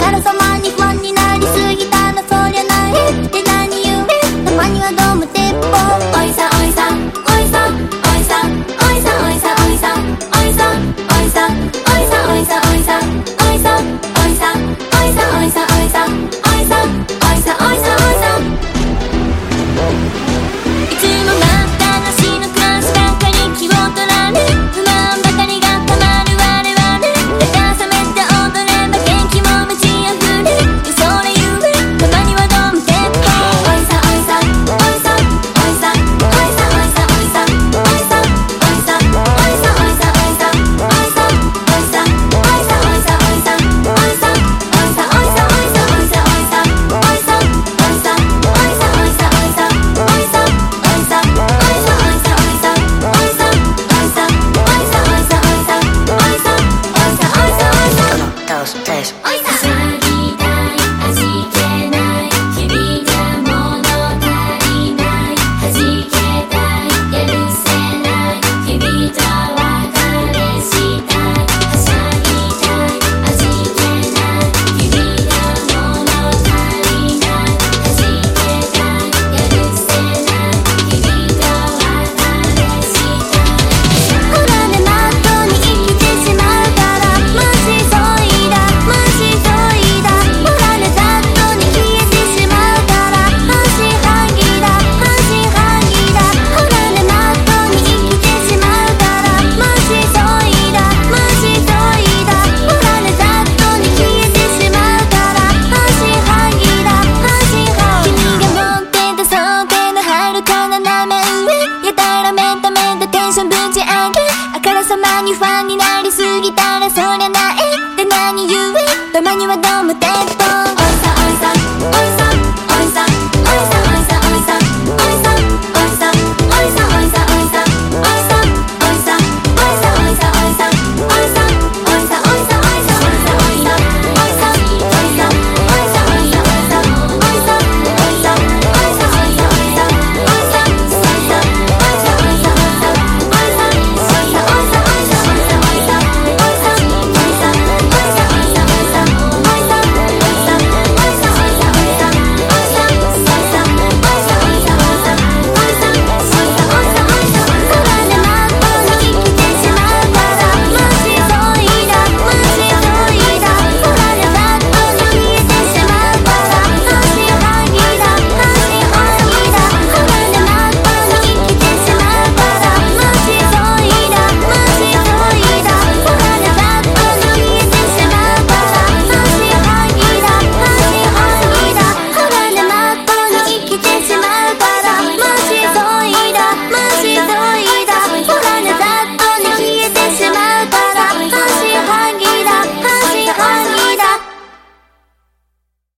からさまに不安になかにファンになりすぎたらそりゃないって何言うたまにはどうもてって